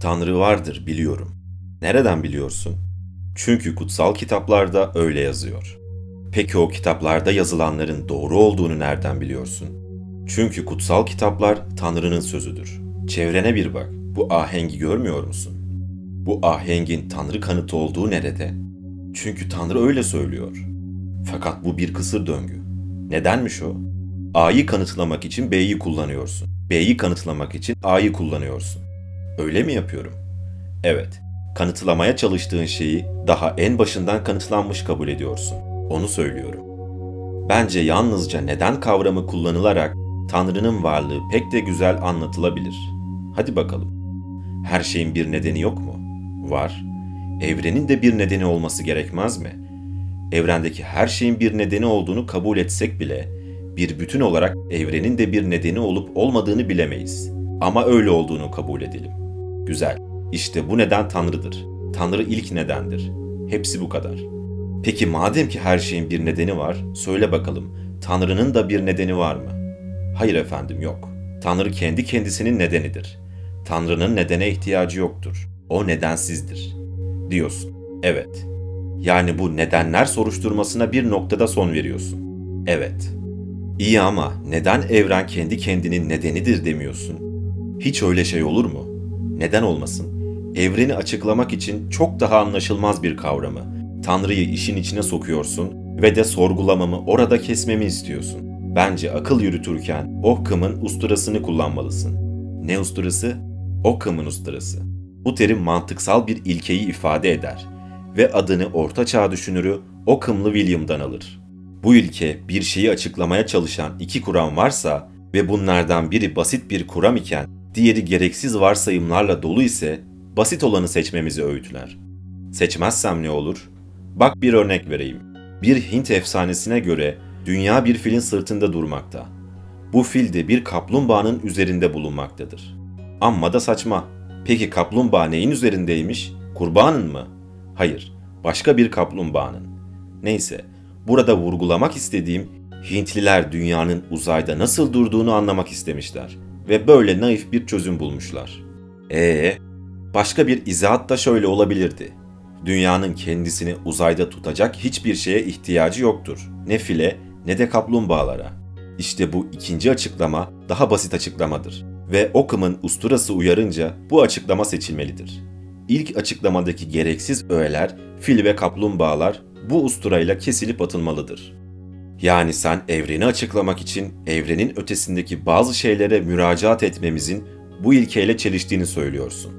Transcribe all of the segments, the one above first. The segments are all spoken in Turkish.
Tanrı vardır biliyorum. Nereden biliyorsun? Çünkü kutsal kitaplarda öyle yazıyor. Peki o kitaplarda yazılanların doğru olduğunu nereden biliyorsun? Çünkü kutsal kitaplar Tanrı'nın sözüdür. Çevrene bir bak. Bu ahengi görmüyor musun? Bu ahengin Tanrı kanıtı olduğu nerede? Çünkü Tanrı öyle söylüyor. Fakat bu bir kısır döngü. Nedenmiş o? A'yı kanıtlamak için B'yi kullanıyorsun. B'yi kanıtlamak için A'yı kullanıyorsun. Öyle mi yapıyorum? Evet. Kanıtlamaya çalıştığın şeyi daha en başından kanıtlanmış kabul ediyorsun. Onu söylüyorum. Bence yalnızca neden kavramı kullanılarak Tanrı'nın varlığı pek de güzel anlatılabilir. Hadi bakalım. Her şeyin bir nedeni yok mu? Var. Evrenin de bir nedeni olması gerekmez mi? Evrendeki her şeyin bir nedeni olduğunu kabul etsek bile bir bütün olarak evrenin de bir nedeni olup olmadığını bilemeyiz. Ama öyle olduğunu kabul edelim. Güzel. İşte bu neden Tanrı'dır. Tanrı ilk nedendir. Hepsi bu kadar. Peki madem ki her şeyin bir nedeni var, söyle bakalım, Tanrı'nın da bir nedeni var mı? Hayır efendim yok. Tanrı kendi kendisinin nedenidir. Tanrı'nın nedene ihtiyacı yoktur. O nedensizdir. Diyorsun. Evet. Yani bu nedenler soruşturmasına bir noktada son veriyorsun. Evet. İyi ama neden evren kendi kendinin nedenidir demiyorsun? Hiç öyle şey olur mu? Neden olmasın? Evreni açıklamak için çok daha anlaşılmaz bir kavramı, Tanrı'yı işin içine sokuyorsun ve de sorgulamamı orada kesmemi istiyorsun. Bence akıl yürütürken Occam'ın usturasını kullanmalısın. Ne usturası? Occam'ın usturası. Bu terim mantıksal bir ilkeyi ifade eder ve adını Orta Çağ düşünürü Occam'lı William'dan alır. Bu ilke bir şeyi açıklamaya çalışan iki kuram varsa ve bunlardan biri basit bir kuram iken diğeri gereksiz varsayımlarla dolu ise basit olanı seçmemizi öğütler. Seçmezsem ne olur? Bak bir örnek vereyim. Bir Hint efsanesine göre dünya bir filin sırtında durmakta. Bu fil de bir kaplumbağanın üzerinde bulunmaktadır. Amma da saçma. Peki kaplumbağa neyin üzerindeymiş? Kurbanın mı? Hayır, başka bir kaplumbağanın. Neyse, burada vurgulamak istediğim Hintliler dünyanın uzayda nasıl durduğunu anlamak istemişler ve böyle naif bir çözüm bulmuşlar. Ee, başka bir izahat da şöyle olabilirdi. Dünyanın kendisini uzayda tutacak hiçbir şeye ihtiyacı yoktur. Ne file ne de kaplumbağalara. İşte bu ikinci açıklama daha basit açıklamadır ve Occam'ın usturası uyarınca bu açıklama seçilmelidir. İlk açıklamadaki gereksiz öğeler, fil ve kaplumbağalar bu usturayla kesilip atılmalıdır. Yani sen evreni açıklamak için evrenin ötesindeki bazı şeylere müracaat etmemizin bu ilkeyle çeliştiğini söylüyorsun.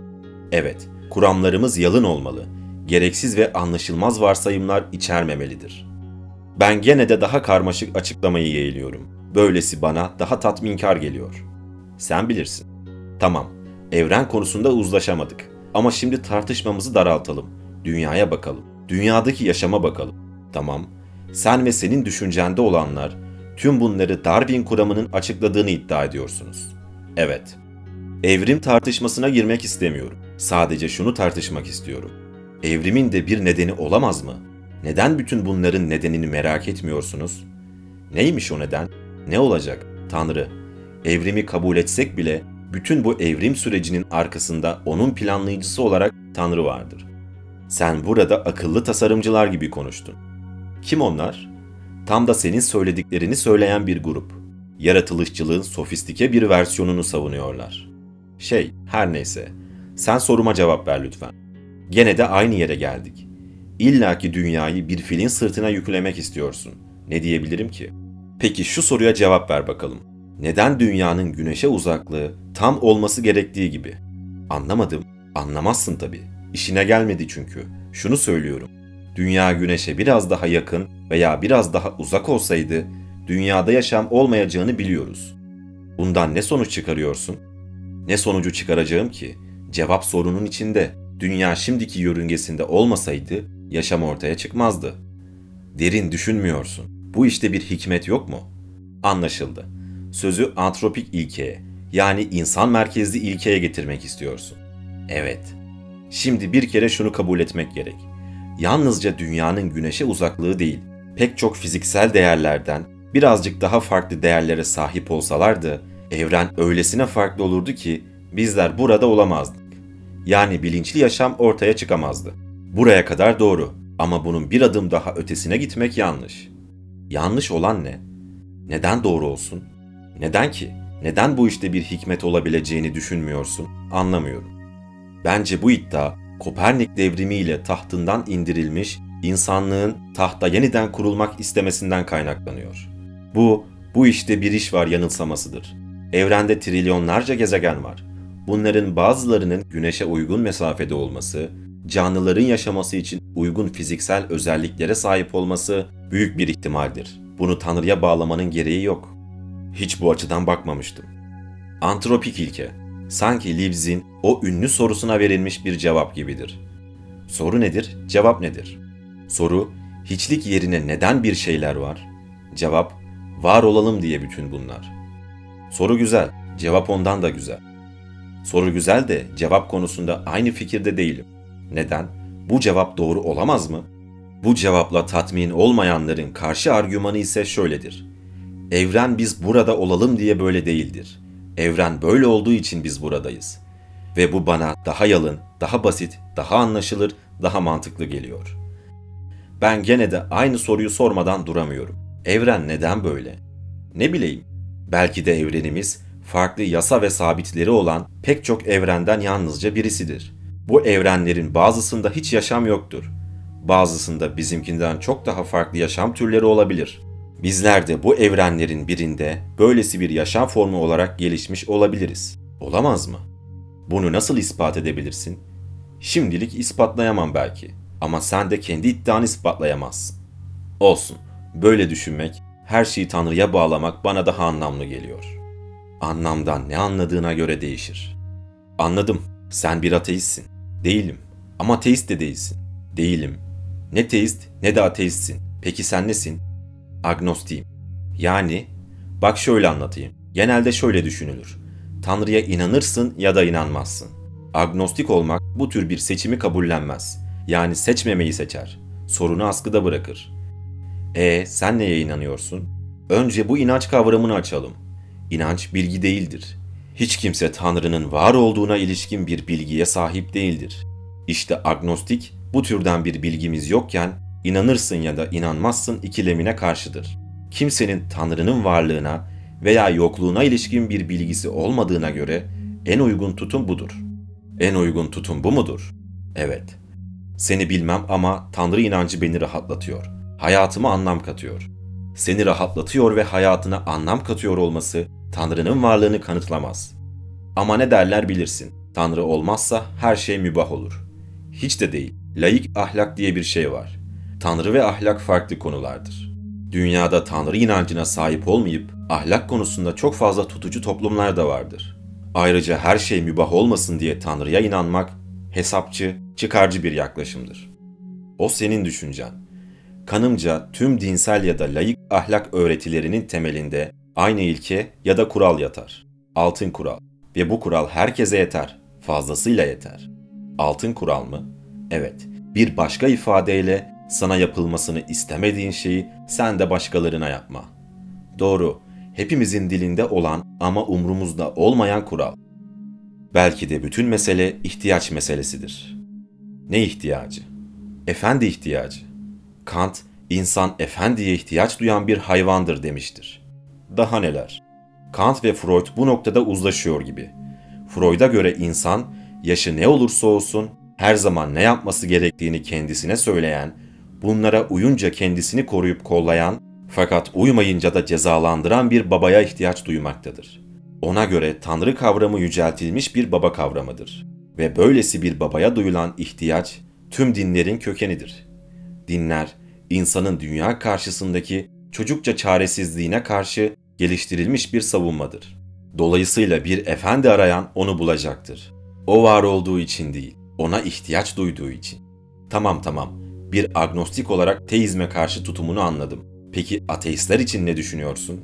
Evet, kuramlarımız yalın olmalı, gereksiz ve anlaşılmaz varsayımlar içermemelidir. Ben gene de daha karmaşık açıklamayı yeğliyorum. Böylesi bana daha tatminkar geliyor. Sen bilirsin. Tamam, evren konusunda uzlaşamadık. Ama şimdi tartışmamızı daraltalım. Dünyaya bakalım. Dünyadaki yaşama bakalım. Tamam, sen ve senin düşüncende olanlar tüm bunları Darwin kuramının açıkladığını iddia ediyorsunuz. Evet. Evrim tartışmasına girmek istemiyorum. Sadece şunu tartışmak istiyorum. Evrimin de bir nedeni olamaz mı? Neden bütün bunların nedenini merak etmiyorsunuz? Neymiş o neden? Ne olacak? Tanrı. Evrimi kabul etsek bile bütün bu evrim sürecinin arkasında onun planlayıcısı olarak Tanrı vardır. Sen burada akıllı tasarımcılar gibi konuştun. Kim onlar? Tam da senin söylediklerini söyleyen bir grup. Yaratılışçılığın sofistike bir versiyonunu savunuyorlar. Şey, her neyse. Sen soruma cevap ver lütfen. Gene de aynı yere geldik. İlla ki dünyayı bir filin sırtına yüklemek istiyorsun. Ne diyebilirim ki? Peki şu soruya cevap ver bakalım. Neden dünyanın güneşe uzaklığı tam olması gerektiği gibi? Anlamadım. Anlamazsın tabii. İşine gelmedi çünkü. Şunu söylüyorum. Dünya güneşe biraz daha yakın veya biraz daha uzak olsaydı dünyada yaşam olmayacağını biliyoruz. Bundan ne sonuç çıkarıyorsun? Ne sonucu çıkaracağım ki? Cevap sorunun içinde. Dünya şimdiki yörüngesinde olmasaydı yaşam ortaya çıkmazdı. Derin düşünmüyorsun. Bu işte bir hikmet yok mu? Anlaşıldı. Sözü antropik ilkeye, yani insan merkezli ilkeye getirmek istiyorsun. Evet. Şimdi bir kere şunu kabul etmek gerek. Yalnızca dünyanın güneşe uzaklığı değil, pek çok fiziksel değerlerden birazcık daha farklı değerlere sahip olsalardı, evren öylesine farklı olurdu ki bizler burada olamazdık. yani bilinçli yaşam ortaya çıkamazdı. Buraya kadar doğru ama bunun bir adım daha ötesine gitmek yanlış. Yanlış olan ne? Neden doğru olsun? Neden ki? Neden bu işte bir hikmet olabileceğini düşünmüyorsun? Anlamıyorum. Bence bu iddia Kopernik devrimiyle tahtından indirilmiş insanlığın tahta yeniden kurulmak istemesinden kaynaklanıyor. Bu, bu işte bir iş var yanılsamasıdır. Evrende trilyonlarca gezegen var. Bunların bazılarının güneşe uygun mesafede olması, canlıların yaşaması için uygun fiziksel özelliklere sahip olması büyük bir ihtimaldir. Bunu Tanrı'ya bağlamanın gereği yok. Hiç bu açıdan bakmamıştım. Antropik ilke, sanki Leibniz'in o ünlü sorusuna verilmiş bir cevap gibidir. Soru nedir, cevap nedir? Soru, hiçlik yerine neden bir şeyler var? Cevap, var olalım diye bütün bunlar. Soru güzel, cevap ondan da güzel. Soru güzel de cevap konusunda aynı fikirde değilim. Neden? Bu cevap doğru olamaz mı? Bu cevapla tatmin olmayanların karşı argümanı ise şöyledir. Evren biz burada olalım diye böyle değildir. Evren böyle olduğu için biz buradayız. Ve bu bana daha yalın, daha basit, daha anlaşılır, daha mantıklı geliyor. Ben gene de aynı soruyu sormadan duramıyorum. Evren neden böyle? Ne bileyim, belki de evrenimiz farklı yasa ve sabitleri olan pek çok evrenden yalnızca birisidir. Bu evrenlerin bazısında hiç yaşam yoktur. Bazısında bizimkinden çok daha farklı yaşam türleri olabilir. Bizler de bu evrenlerin birinde böylesi bir yaşam formu olarak gelişmiş olabiliriz. Olamaz mı? Bunu nasıl ispat edebilirsin? Şimdilik ispatlayamam belki ama sen de kendi iddianı ispatlayamazsın. Olsun, böyle düşünmek, her şeyi Tanrı'ya bağlamak bana daha anlamlı geliyor. Anlamdan ne anladığına göre değişir. Anladım, sen bir ateistsin. Değilim. Ama teist de değilsin. Değilim. Ne teist ne de ateistsin. Peki sen nesin? Agnostiyim. Yani, bak şöyle anlatayım. Genelde şöyle düşünülür. Tanrı'ya inanırsın ya da inanmazsın. Agnostik olmak bu tür bir seçimi kabullenmez. Yani seçmemeyi seçer. Sorunu askıda bırakır. E sen neye inanıyorsun? Önce bu inanç kavramını açalım. İnanç bilgi değildir. Hiç kimse Tanrı'nın var olduğuna ilişkin bir bilgiye sahip değildir. İşte agnostik bu türden bir bilgimiz yokken inanırsın ya da inanmazsın ikilemine karşıdır. Kimsenin Tanrı'nın varlığına veya yokluğuna ilişkin bir bilgisi olmadığına göre en uygun tutum budur. En uygun tutum bu mudur? Evet. Seni bilmem ama Tanrı inancı beni rahatlatıyor. Hayatıma anlam katıyor. Seni rahatlatıyor ve hayatına anlam katıyor olması Tanrı'nın varlığını kanıtlamaz. Ama ne derler bilirsin. Tanrı olmazsa her şey mübah olur. Hiç de değil. Laik ahlak diye bir şey var. Tanrı ve ahlak farklı konulardır. Dünyada Tanrı inancına sahip olmayıp ahlak konusunda çok fazla tutucu toplumlar da vardır. Ayrıca her şey mübah olmasın diye Tanrı'ya inanmak hesapçı, çıkarcı bir yaklaşımdır. O senin düşüncen. Kanımca tüm dinsel ya da layık ahlak öğretilerinin temelinde aynı ilke ya da kural yatar. Altın kural. Ve bu kural herkese yeter. Fazlasıyla yeter. Altın kural mı? Evet. Bir başka ifadeyle sana yapılmasını istemediğin şeyi sen de başkalarına yapma. Doğru. Hepimizin dilinde olan ama umrumuzda olmayan kural. Belki de bütün mesele ihtiyaç meselesidir. Ne ihtiyacı? Efendi ihtiyacı. Kant, insan efendiye ihtiyaç duyan bir hayvandır demiştir. Daha neler? Kant ve Freud bu noktada uzlaşıyor gibi. Freud'a göre insan, yaşı ne olursa olsun her zaman ne yapması gerektiğini kendisine söyleyen, bunlara uyunca kendisini koruyup kollayan fakat uymayınca da cezalandıran bir babaya ihtiyaç duymaktadır. Ona göre Tanrı kavramı yüceltilmiş bir baba kavramıdır ve böylesi bir babaya duyulan ihtiyaç tüm dinlerin kökenidir. Dinler, insanın dünya karşısındaki çocukça çaresizliğine karşı geliştirilmiş bir savunmadır. Dolayısıyla bir efendi arayan onu bulacaktır. O var olduğu için değil, ona ihtiyaç duyduğu için. Tamam tamam, bir agnostik olarak teizme karşı tutumunu anladım. Peki ateistler için ne düşünüyorsun?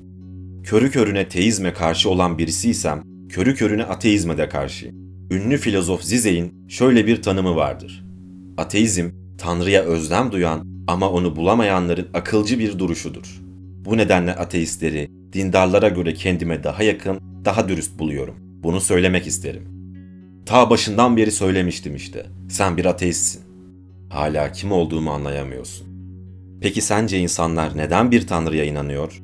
Körü körüne teizme karşı olan birisiysem, körü körüne ateizme de karşı. Ünlü filozof Zizek'in şöyle bir tanımı vardır. Ateizm, Tanrı'ya özlem duyan ama onu bulamayanların akılcı bir duruşudur. Bu nedenle ateistleri dindarlara göre kendime daha yakın, daha dürüst buluyorum. Bunu söylemek isterim. Ta başından beri söylemiştim işte. Sen bir ateistsin. Hala kim olduğumu anlayamıyorsun. Peki sence insanlar neden bir tanrıya inanıyor?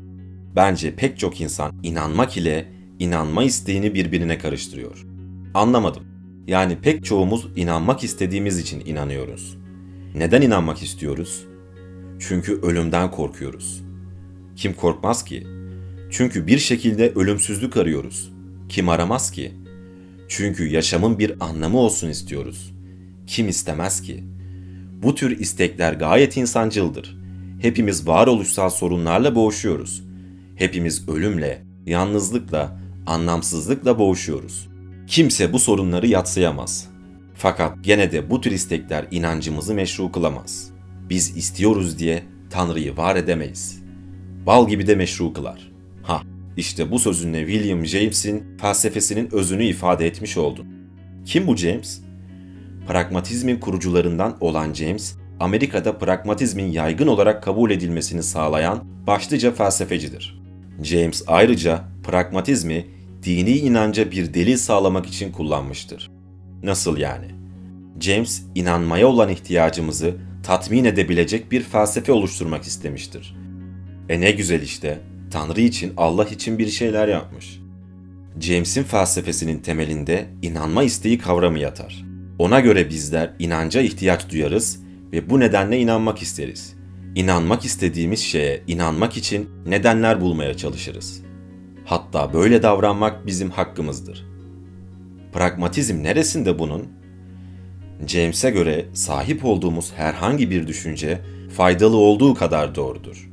Bence pek çok insan inanmak ile inanma isteğini birbirine karıştırıyor. Anlamadım. Yani pek çoğumuz inanmak istediğimiz için inanıyoruz. Neden inanmak istiyoruz? Çünkü ölümden korkuyoruz. Kim korkmaz ki? Çünkü bir şekilde ölümsüzlük arıyoruz. Kim aramaz ki? Çünkü yaşamın bir anlamı olsun istiyoruz. Kim istemez ki? Bu tür istekler gayet insancıldır. Hepimiz varoluşsal sorunlarla boğuşuyoruz. Hepimiz ölümle, yalnızlıkla, anlamsızlıkla boğuşuyoruz. Kimse bu sorunları yatsıyamaz. Fakat gene de bu tür istekler inancımızı meşru kılamaz. Biz istiyoruz diye Tanrı'yı var edemeyiz. Bal gibi de meşru kılar. Ha, işte bu sözünle William James'in felsefesinin özünü ifade etmiş oldun. Kim bu James? Pragmatizmin kurucularından olan James, Amerika'da pragmatizmin yaygın olarak kabul edilmesini sağlayan başlıca felsefecidir. James ayrıca pragmatizmi dini inanca bir delil sağlamak için kullanmıştır. Nasıl yani? James inanmaya olan ihtiyacımızı tatmin edebilecek bir felsefe oluşturmak istemiştir. E ne güzel işte, Tanrı için, Allah için bir şeyler yapmış. James'in felsefesinin temelinde inanma isteği kavramı yatar. Ona göre bizler inanca ihtiyaç duyarız ve bu nedenle inanmak isteriz. İnanmak istediğimiz şeye inanmak için nedenler bulmaya çalışırız. Hatta böyle davranmak bizim hakkımızdır. Pragmatizm neresinde bunun? James'e göre sahip olduğumuz herhangi bir düşünce faydalı olduğu kadar doğrudur.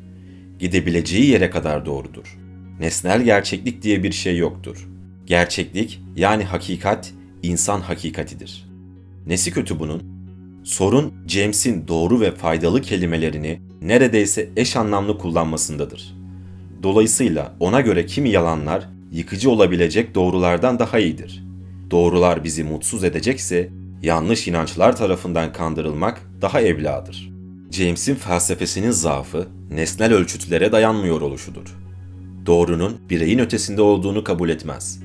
Gidebileceği yere kadar doğrudur. Nesnel gerçeklik diye bir şey yoktur. Gerçeklik yani hakikat insan hakikatidir. Nesi kötü bunun? Sorun James'in doğru ve faydalı kelimelerini neredeyse eş anlamlı kullanmasındadır. Dolayısıyla ona göre kimi yalanlar yıkıcı olabilecek doğrulardan daha iyidir. Doğrular bizi mutsuz edecekse yanlış inançlar tarafından kandırılmak daha evladır. James'in felsefesinin zaafı nesnel ölçütlere dayanmıyor oluşudur. Doğrunun bireyin ötesinde olduğunu kabul etmez.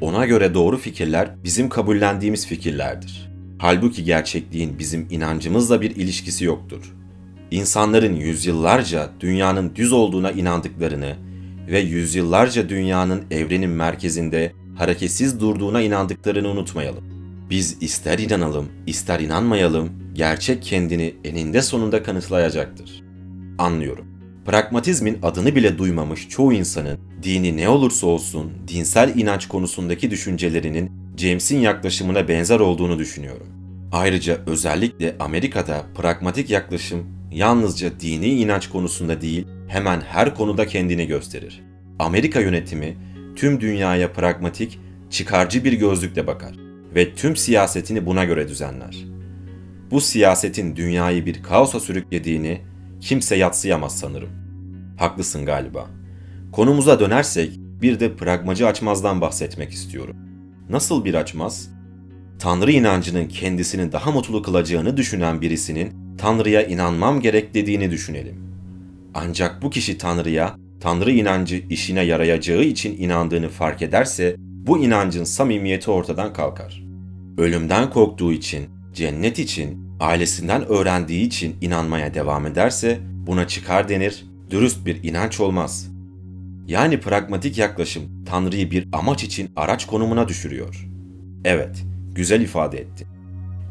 Ona göre doğru fikirler bizim kabullendiğimiz fikirlerdir. Halbuki gerçekliğin bizim inancımızla bir ilişkisi yoktur. İnsanların yüzyıllarca dünyanın düz olduğuna inandıklarını ve yüzyıllarca dünyanın evrenin merkezinde hareketsiz durduğuna inandıklarını unutmayalım. Biz ister inanalım, ister inanmayalım, gerçek kendini eninde sonunda kanıtlayacaktır. Anlıyorum. Pragmatizmin adını bile duymamış çoğu insanın dini ne olursa olsun dinsel inanç konusundaki düşüncelerinin James'in yaklaşımına benzer olduğunu düşünüyorum. Ayrıca özellikle Amerika'da pragmatik yaklaşım yalnızca dini inanç konusunda değil, hemen her konuda kendini gösterir. Amerika yönetimi tüm dünyaya pragmatik, çıkarcı bir gözlükle bakar ve tüm siyasetini buna göre düzenler. Bu siyasetin dünyayı bir kaosa sürüklediğini kimse yatsıyamaz sanırım. Haklısın galiba. Konumuza dönersek bir de pragmacı açmazdan bahsetmek istiyorum. Nasıl bir açmaz? Tanrı inancının kendisini daha mutlu kılacağını düşünen birisinin Tanrı'ya inanmam gerek dediğini düşünelim. Ancak bu kişi Tanrı'ya, Tanrı inancı işine yarayacağı için inandığını fark ederse bu inancın samimiyeti ortadan kalkar. Ölümden korktuğu için, cennet için, ailesinden öğrendiği için inanmaya devam ederse buna çıkar denir, dürüst bir inanç olmaz. Yani pragmatik yaklaşım Tanrı'yı bir amaç için araç konumuna düşürüyor. Evet, güzel ifade etti.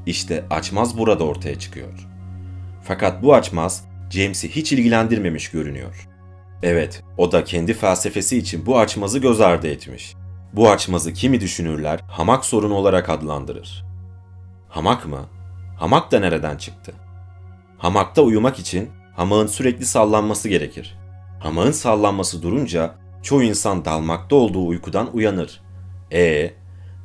İşte açmaz burada ortaya çıkıyor. Fakat bu açmaz James'i hiç ilgilendirmemiş görünüyor. Evet, o da kendi felsefesi için bu açmazı göz ardı etmiş. Bu açmazı kimi düşünürler hamak sorunu olarak adlandırır. Hamak mı? Hamak da nereden çıktı? Hamakta uyumak için hamağın sürekli sallanması gerekir. Hamağın sallanması durunca çoğu insan dalmakta olduğu uykudan uyanır. E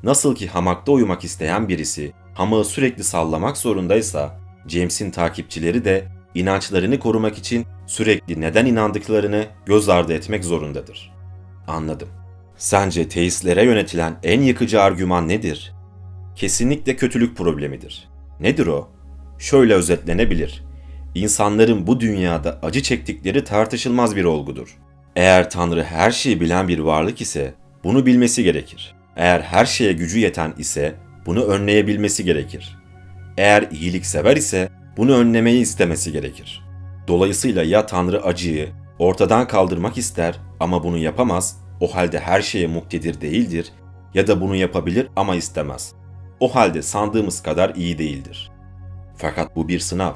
nasıl ki hamakta uyumak isteyen birisi hamağı sürekli sallamak zorundaysa James'in takipçileri de inançlarını korumak için sürekli neden inandıklarını göz ardı etmek zorundadır. Anladım. Sence teistlere yönetilen en yıkıcı argüman nedir? Kesinlikle kötülük problemidir. Nedir o? Şöyle özetlenebilir. İnsanların bu dünyada acı çektikleri tartışılmaz bir olgudur. Eğer Tanrı her şeyi bilen bir varlık ise bunu bilmesi gerekir. Eğer her şeye gücü yeten ise bunu önleyebilmesi gerekir. Eğer iyilik sever ise bunu önlemeyi istemesi gerekir. Dolayısıyla ya Tanrı acıyı ortadan kaldırmak ister ama bunu yapamaz, o halde her şeye muktedir değildir ya da bunu yapabilir ama istemez. O halde sandığımız kadar iyi değildir. Fakat bu bir sınav.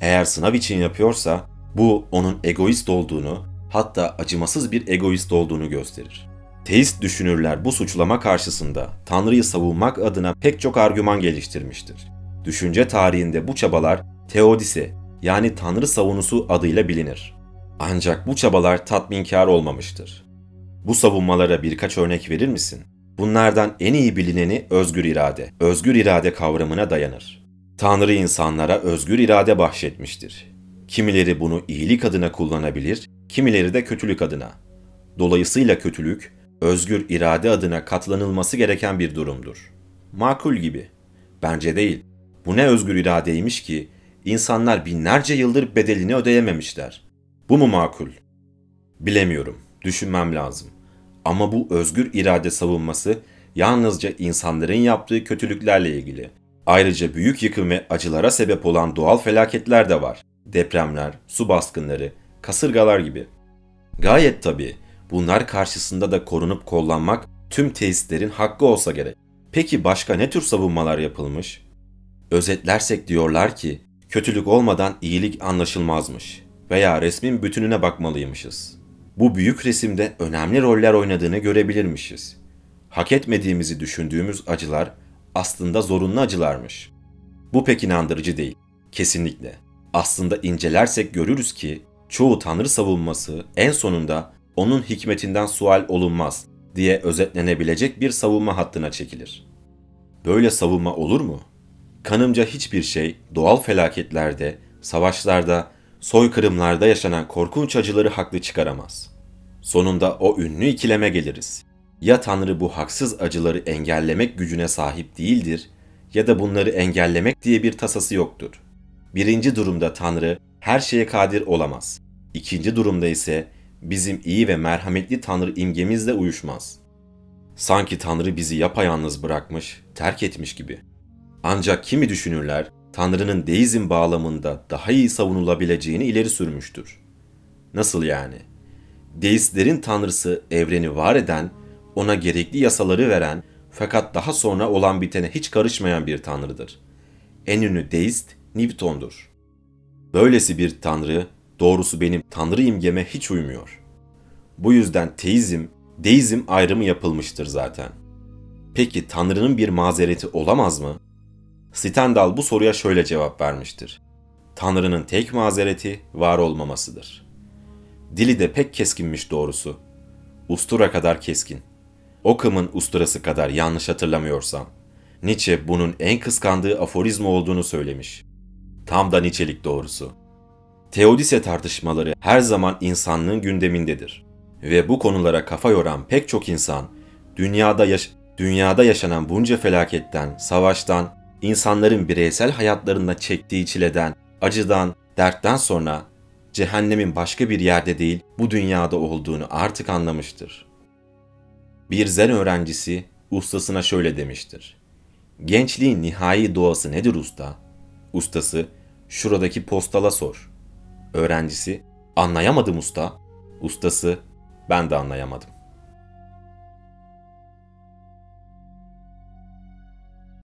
Eğer sınav için yapıyorsa bu onun egoist olduğunu, hatta acımasız bir egoist olduğunu gösterir. Teist düşünürler bu suçlama karşısında Tanrı'yı savunmak adına pek çok argüman geliştirmiştir. Düşünce tarihinde bu çabalar teodise yani Tanrı savunusu adıyla bilinir. Ancak bu çabalar tatminkar olmamıştır. Bu savunmalara birkaç örnek verir misin? Bunlardan en iyi bilineni özgür irade, özgür irade kavramına dayanır. Tanrı insanlara özgür irade bahşetmiştir. Kimileri bunu iyilik adına kullanabilir, kimileri de kötülük adına. Dolayısıyla kötülük, özgür irade adına katlanılması gereken bir durumdur. Makul gibi. Bence değil. Bu ne özgür iradeymiş ki insanlar binlerce yıldır bedelini ödeyememişler. Bu mu makul? Bilemiyorum. Düşünmem lazım. Ama bu özgür irade savunması yalnızca insanların yaptığı kötülüklerle ilgili. Ayrıca büyük yıkım ve acılara sebep olan doğal felaketler de var. Depremler, su baskınları, kasırgalar gibi. Gayet tabii bunlar karşısında da korunup kollanmak tüm teistlerin hakkı olsa gerek. Peki başka ne tür savunmalar yapılmış? Özetlersek diyorlar ki kötülük olmadan iyilik anlaşılmazmış veya resmin bütününe bakmalıymışız. Bu büyük resimde önemli roller oynadığını görebilirmişiz. Hak etmediğimizi düşündüğümüz acılar aslında zorunlu acılarmış. Bu pek inandırıcı değil. Kesinlikle. Aslında incelersek görürüz ki çoğu tanrı savunması en sonunda onun hikmetinden sual olunmaz diye özetlenebilecek bir savunma hattına çekilir. Böyle savunma olur mu? Kanımca hiçbir şey doğal felaketlerde, savaşlarda, soykırımlarda yaşanan korkunç acıları haklı çıkaramaz. Sonunda o ünlü ikileme geliriz. Ya Tanrı bu haksız acıları engellemek gücüne sahip değildir ya da bunları engellemek diye bir tasası yoktur. Birinci durumda Tanrı her şeye kadir olamaz. İkinci durumda ise bizim iyi ve merhametli Tanrı imgemizle uyuşmaz. Sanki Tanrı bizi yapayalnız bırakmış, terk etmiş gibi. Ancak kimi düşünürler Tanrı'nın deizm bağlamında daha iyi savunulabileceğini ileri sürmüştür. Nasıl yani? Deistlerin tanrısı evreni var eden, ona gerekli yasaları veren fakat daha sonra olan bitene hiç karışmayan bir tanrıdır. En ünlü deist Newton'dur. Böylesi bir tanrı doğrusu benim tanrı imgeme hiç uymuyor. Bu yüzden teizm, deizm ayrımı yapılmıştır zaten. Peki tanrının bir mazereti olamaz mı? Stendhal bu soruya şöyle cevap vermiştir. Tanrı'nın tek mazereti var olmamasıdır. Dili de pek keskinmiş doğrusu. Ustura kadar keskin. Okam'ın usturası kadar yanlış hatırlamıyorsam. Nietzsche bunun en kıskandığı aforizma olduğunu söylemiş. Tam da Nietzsche'lik doğrusu. Teodise tartışmaları her zaman insanlığın gündemindedir. Ve bu konulara kafa yoran pek çok insan, dünyada, yaş dünyada yaşanan bunca felaketten, savaştan, insanların bireysel hayatlarında çektiği çileden, acıdan, dertten sonra cehennemin başka bir yerde değil bu dünyada olduğunu artık anlamıştır. Bir zen öğrencisi ustasına şöyle demiştir. Gençliğin nihai doğası nedir usta? Ustası, şuradaki postala sor. Öğrencisi, anlayamadım usta. Ustası, ben de anlayamadım.